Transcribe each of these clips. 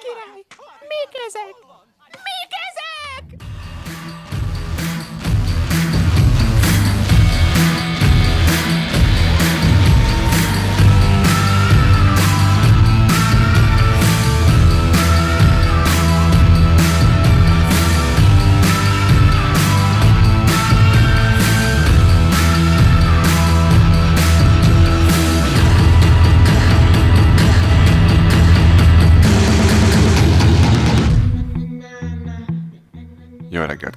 király! Mik ezek?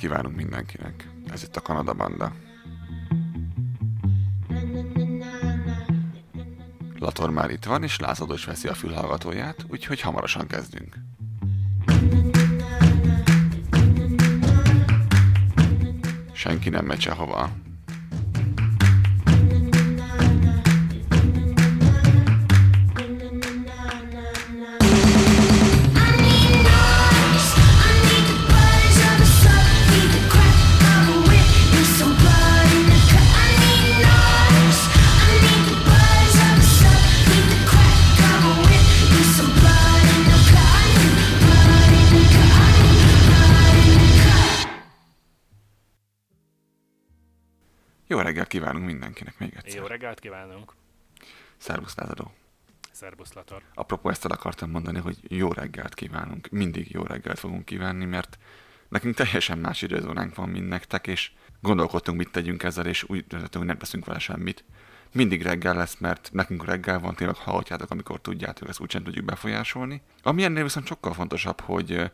Kívánunk mindenkinek. Ez itt a Kanada Banda. Lator már itt van, és Lázadó is veszi a fülhallgatóját, úgyhogy hamarosan kezdünk. Senki nem megy sehova. Jó reggelt kívánunk mindenkinek még egyszer. Jó reggelt kívánunk! Szervusz Lázadó. Szerbusz Lator. Apropó ezt el akartam mondani, hogy jó reggelt kívánunk. Mindig jó reggelt fogunk kívánni, mert nekünk teljesen más időzónánk van, mint nektek, és gondolkodtunk, mit tegyünk ezzel, és úgy döntöttünk, hogy nem teszünk vele semmit. Mindig reggel lesz, mert nekünk reggel van, tényleg hallhatjátok, amikor tudjátok, ezt úgysem tudjuk befolyásolni. Ami ennél viszont sokkal fontosabb, hogy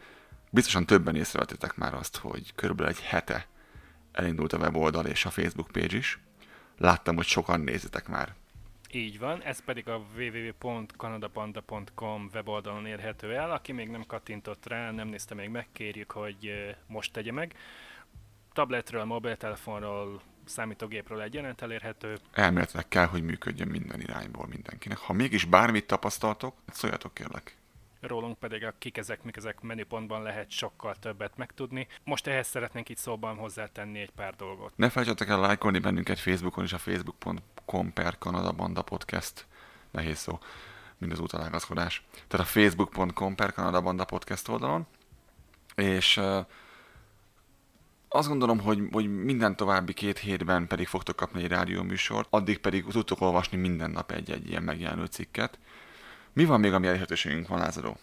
biztosan többen észrevettétek már azt, hogy körülbelül egy hete elindult a weboldal és a Facebook page is. Láttam, hogy sokan nézitek már. Így van, ez pedig a www.kanadapanda.com weboldalon érhető el. Aki még nem kattintott rá, nem nézte még meg, kérjük, hogy most tegye meg. Tabletről, mobiltelefonról, számítógépről egyaránt elérhető. elméletileg kell, hogy működjön minden irányból mindenkinek. Ha mégis bármit tapasztaltok, szóljatok kérlek. Rólunk pedig a kik ezek, mik ezek menüpontban lehet sokkal többet megtudni. Most ehhez szeretnénk itt szóban hozzátenni egy pár dolgot. Ne felejtsetek el lájkolni bennünket Facebookon és a facebook.com per Kanada Banda Podcast. Nehéz szó, mind az utalágazkodás. Tehát a facebook.com per Kanada Banda Podcast oldalon. És uh, azt gondolom, hogy, hogy minden további két hétben pedig fogtok kapni egy rádióműsort, addig pedig tudtok olvasni minden nap egy-egy ilyen megjelenő cikket. Mi van még, ami elérhetőségünk van, Lázadó?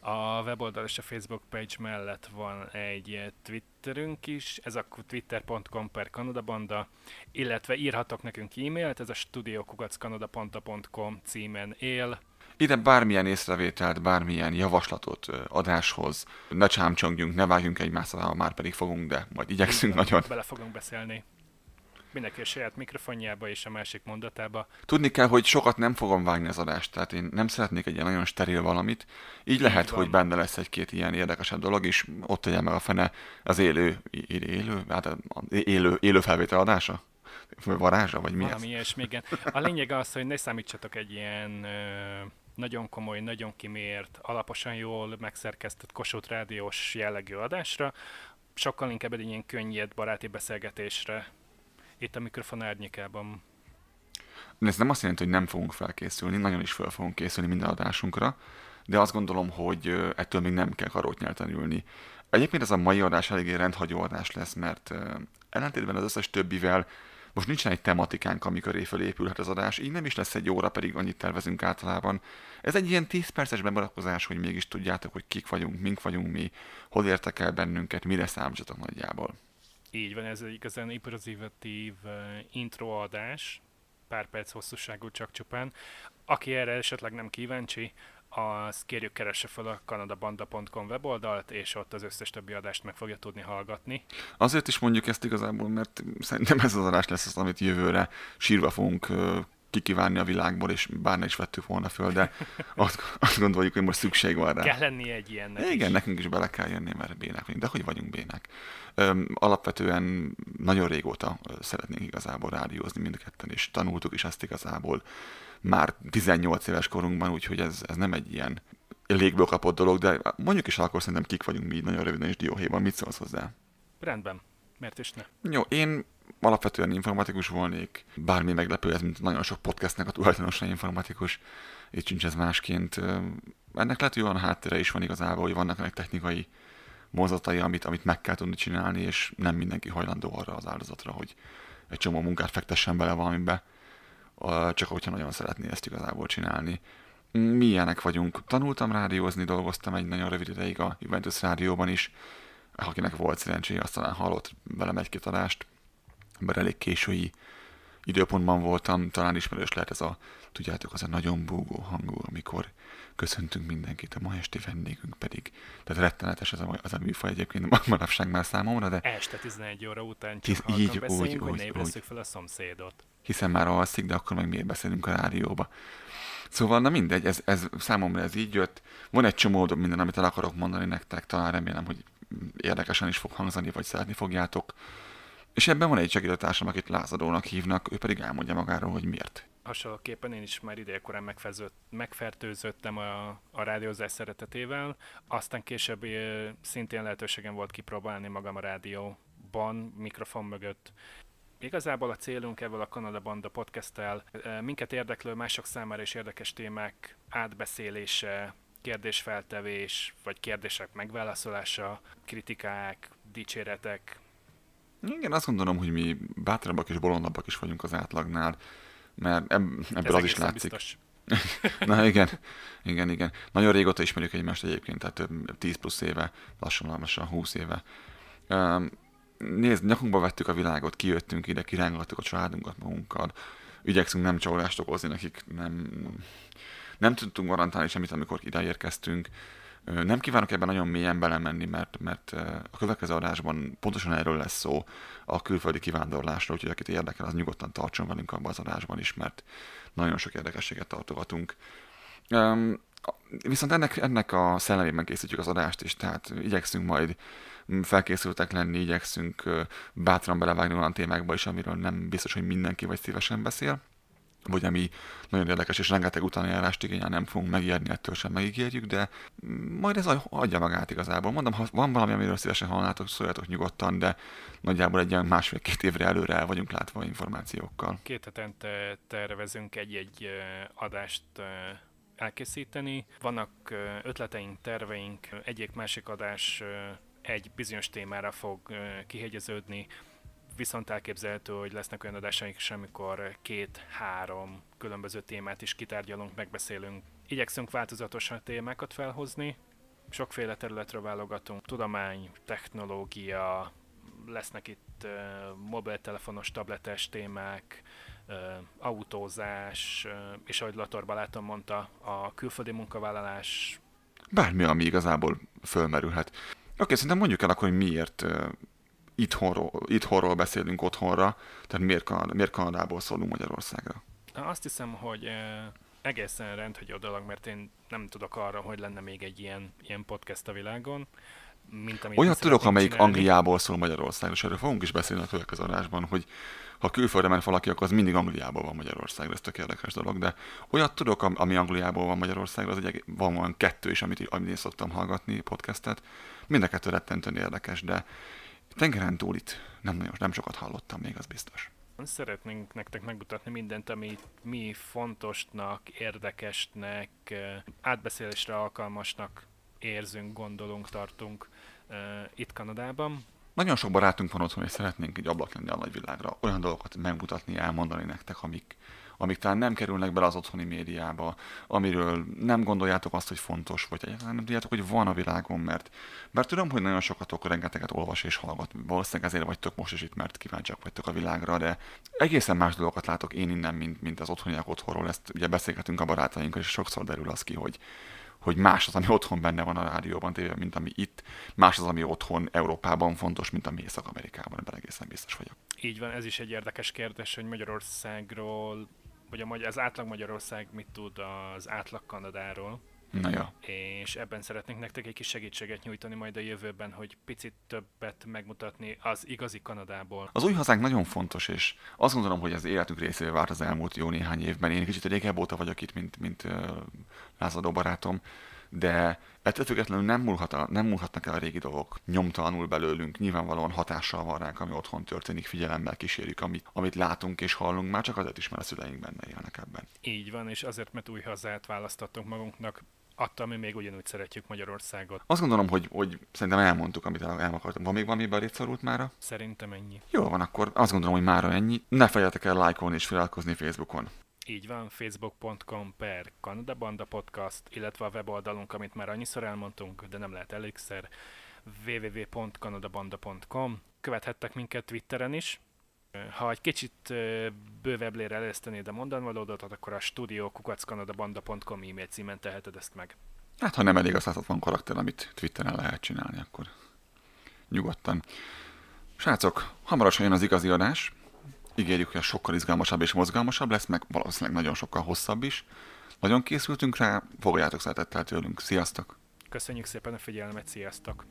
A weboldal és a Facebook page mellett van egy Twitterünk is, ez a twitter.com per kanadabanda, illetve írhatok nekünk e-mailt, ez a studiokukackanadapanta.com címen él. Ide bármilyen észrevételt, bármilyen javaslatot adáshoz, ne csámcsongjunk, ne vágjunk egymásra, már pedig fogunk, de majd igyekszünk nagyon. Bele fogunk beszélni. Mindenki a saját mikrofonjába és a másik mondatába. Tudni kell, hogy sokat nem fogom vágni az adást, tehát én nem szeretnék egy ilyen nagyon steril valamit. Így lehet, van. hogy benne lesz egy-két ilyen érdekesebb dolog, és ott tegyen meg a fene az élő, é- élő, hát élő, élő felvétel adása? Varázsa, vagy mi ez? Valami ilyesmi, igen. A lényeg az, hogy ne számítsatok egy ilyen ö, nagyon komoly, nagyon kimért, alaposan jól megszerkesztett Kossuth rádiós jellegű adásra, sokkal inkább egy ilyen könnyed, baráti beszélgetésre itt a mikrofon árnyékában. Ez nem azt jelenti, hogy nem fogunk felkészülni, nagyon is fel fogunk készülni minden adásunkra, de azt gondolom, hogy ettől még nem kell karótnyelten ülni. Egyébként ez a mai adás eléggé rendhagyó adás lesz, mert ellentétben az összes többivel most nincsen egy tematikánk, amikor fölé épülhet az adás, így nem is lesz egy óra, pedig annyit tervezünk általában. Ez egy ilyen 10 perces bemutatkozás, hogy mégis tudjátok, hogy kik vagyunk, mink vagyunk mi, hol értek el bennünket, mire számítsatok nagyjából. Így van, ez egy igazán improvizatív introadás, pár perc hosszúságú csak csupán. Aki erre esetleg nem kíváncsi, az kérjük keresse fel a kanadabanda.com weboldalt, és ott az összes többi adást meg fogja tudni hallgatni. Azért is mondjuk ezt igazából, mert szerintem ez az adás lesz az, amit jövőre sírva fogunk kikívánni a világból, és bár ne is vettük volna föl, de azt, azt gondoljuk, hogy most szükség van rá. Kell lennie egy ilyennek Igen, is. nekünk is bele kell jönni, mert bénák vagyunk. De hogy vagyunk bénák? Öm, alapvetően nagyon régóta szeretnénk igazából rádiózni mind a ketten, és tanultuk is ezt igazából már 18 éves korunkban, úgyhogy ez, ez nem egy ilyen légből kapott dolog, de mondjuk is akkor szerintem kik vagyunk mi így nagyon röviden és dióhéjban. Mit szólsz hozzá? Rendben. Miért is ne? Jó, én alapvetően informatikus volnék, bármi meglepő ez, mint nagyon sok podcastnek a tulajdonosa informatikus. itt sincs ez másként. Ennek lehet, hogy olyan háttere is van igazából, hogy vannak ennek technikai mozatai, amit, amit meg kell tudni csinálni, és nem mindenki hajlandó arra az áldozatra, hogy egy csomó munkát fektessen bele valamibe, csak hogyha nagyon szeretné ezt igazából csinálni. Mi ilyenek vagyunk. Tanultam rádiózni, dolgoztam egy nagyon rövid ideig a Juventus rádióban is, akinek volt szerencséje, azt talán hallott velem egy-két adást, mert elég késői időpontban voltam, talán ismerős lehet ez a, tudjátok, az a nagyon búgó hangú, amikor köszöntünk mindenkit, a ma esti vendégünk pedig. Tehát rettenetes ez a, az a műfaj egyébként manapság már számomra, de... Este 11 óra után csak Tiz, így, úgy, hogy úgy, fel a szomszédot. Hiszen már alszik, de akkor meg miért beszélünk a rádióba. Szóval, na mindegy, ez, ez számomra ez így jött. Van egy csomó minden, amit el akarok mondani nektek, talán remélem, hogy érdekesen is fog hangzani, vagy szeretni fogjátok. És ebben van egy segítőtársam, akit lázadónak hívnak, ő pedig elmondja magáról, hogy miért. Hasonlóképpen én is már idejekorán megfertőzöttem a, a rádiózás szeretetével, aztán később szintén lehetőségem volt kipróbálni magam a rádióban, mikrofon mögött. Igazából a célunk ebből a Kanada Banda podcasttel minket érdeklő, mások számára is érdekes témák átbeszélése, kérdésfeltevés, vagy kérdések megválaszolása, kritikák, dicséretek. Igen, azt gondolom, hogy mi bátrabbak és bolondabbak is vagyunk az átlagnál, mert ebb, ebből Ez az is látszik. Na igen, igen, igen. Nagyon régóta ismerjük egymást egyébként, tehát több 10 plusz éve, lassan lassan 20 éve. Um, nézd, nyakunkba vettük a világot, kijöttünk ide, kirángoltuk a családunkat magunkkal, igyekszünk nem csalást okozni nekik, nem, nem tudtunk garantálni semmit, amikor ide érkeztünk. Nem kívánok ebben nagyon mélyen belemenni, mert, mert a következő adásban pontosan erről lesz szó a külföldi kivándorlásról, úgyhogy akit érdekel, az nyugodtan tartson velünk abban az adásban is, mert nagyon sok érdekességet tartogatunk. Viszont ennek, ennek a szellemében készítjük az adást is, tehát igyekszünk majd felkészültek lenni, igyekszünk bátran belevágni olyan témákba is, amiről nem biztos, hogy mindenki vagy szívesen beszél vagy ami nagyon érdekes, és rengeteg utáni járást igényel, nem fogunk megijedni, ettől sem megígérjük, de majd ez adja magát igazából. Mondom, ha van valami, amiről szívesen hallnátok, szóljatok nyugodtan, de nagyjából egy ilyen másfél-két évre előre el vagyunk látva információkkal. Két hetente tervezünk egy-egy adást elkészíteni. Vannak ötleteink, terveink, egyik másik adás egy bizonyos témára fog kihegyeződni, viszont elképzelhető, hogy lesznek olyan adásaink is, amikor két-három különböző témát is kitárgyalunk, megbeszélünk. Igyekszünk változatosan témákat felhozni, sokféle területről válogatunk, tudomány, technológia, lesznek itt uh, mobiltelefonos, tabletes témák, uh, autózás, uh, és ahogy Latorba látom mondta, a külföldi munkavállalás. Bármi, ami igazából fölmerülhet. Oké, szerintem mondjuk el akkor, hogy miért itthonról, itthonról beszélünk otthonra, tehát miért, Kanada, miért Kanadából szólunk Magyarországra? Azt hiszem, hogy egészen rendhagyó dolog, mert én nem tudok arra, hogy lenne még egy ilyen, ilyen podcast a világon. Mint amit Olyat tudok, amelyik csinálni. Angliából szól Magyarországra, és erről fogunk is beszélni a következő adásban, hogy ha külföldre ment valaki, akkor az mindig Angliából van Magyarországra, ez tök érdekes dolog, de olyat tudok, ami Angliából van Magyarországra, az egy, van olyan kettő is, amit, amit én szoktam hallgatni podcastet. Mind a kettő rettentően érdekes, de tengeren túl itt nem, nagyon, nem sokat hallottam még, az biztos. Szeretnénk nektek megmutatni mindent, amit mi fontosnak, érdekesnek, átbeszélésre alkalmasnak érzünk, gondolunk, tartunk itt Kanadában. Nagyon sok barátunk van otthon, és szeretnénk egy ablak lenni a nagyvilágra, olyan dolgokat megmutatni, elmondani nektek, amik, amik talán nem kerülnek bele az otthoni médiába, amiről nem gondoljátok azt, hogy fontos, vagy egyáltalán nem tudjátok, hogy van a világon, mert, mert tudom, hogy nagyon sokatok rengeteget olvas és hallgat. Valószínűleg ezért vagytok most is itt, mert kíváncsiak vagytok a világra, de egészen más dolgokat látok én innen, mint, mint az otthoniak otthonról. Ezt ugye beszélgetünk a barátainkkal, és sokszor derül az ki, hogy, hogy más az, ami otthon benne van a rádióban, téve, mint ami itt, más az, ami otthon Európában fontos, mint ami Észak-Amerikában, ebben egészen biztos vagyok. Így van, ez is egy érdekes kérdés, hogy Magyarországról hogy a, az átlag Magyarország mit tud az átlag Kanadáról. Na ja. És ebben szeretnénk nektek egy kis segítséget nyújtani majd a jövőben, hogy picit többet megmutatni az igazi Kanadából. Az új hazánk nagyon fontos, és azt gondolom, hogy az életünk részévé vált az elmúlt jó néhány évben. Én kicsit régebb óta vagyok itt, mint, mint uh, lázadó barátom, de ettől függetlenül nem, múlhat a, nem múlhatnak el a régi dolgok nyomtalanul belőlünk, nyilvánvalóan hatással van ránk, ami otthon történik, figyelemmel kísérjük, amit, amit látunk és hallunk, már csak azért is, mert a szüleink benne élnek ebben. Így van, és azért, mert új hazát választottunk magunknak, attól mi még ugyanúgy szeretjük Magyarországot. Azt gondolom, hogy, hogy szerintem elmondtuk, amit el, el akartam. Van még valami belét szorult mára? Szerintem ennyi. Jó van, akkor azt gondolom, hogy mára ennyi. Ne felejtek el lájkolni és feliratkozni Facebookon. Így van, facebook.com per Kanada Banda Podcast, illetve a weboldalunk, amit már annyiszor elmondtunk, de nem lehet elégszer, www.kanadabanda.com. Követhettek minket Twitteren is. Ha egy kicsit bővebb eresztenéd a mondanvalódat, akkor a studiokukackanadabanda.com e-mail címen teheted ezt meg. Hát, ha nem elég a 160 karakter, amit Twitteren lehet csinálni, akkor nyugodtan. Srácok, hamarosan jön az igazi adás. Ígérjük, hogy sokkal izgalmasabb és mozgalmasabb lesz, meg valószínűleg nagyon sokkal hosszabb is. Nagyon készültünk rá, fogadjátok szeretettel tőlünk. Sziasztok! Köszönjük szépen a figyelmet, sziasztok!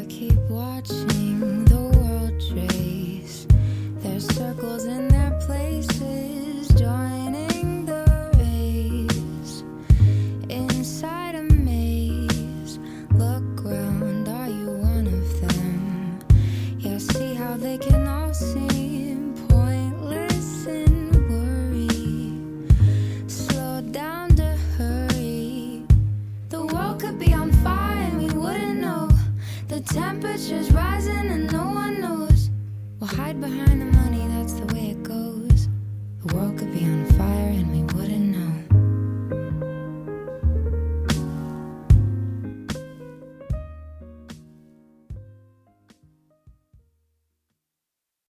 I keep watching the world trace their circles in their places, joining The temperature's rising and no one knows. We'll hide behind the money, that's the way it goes. The world could be on fire and we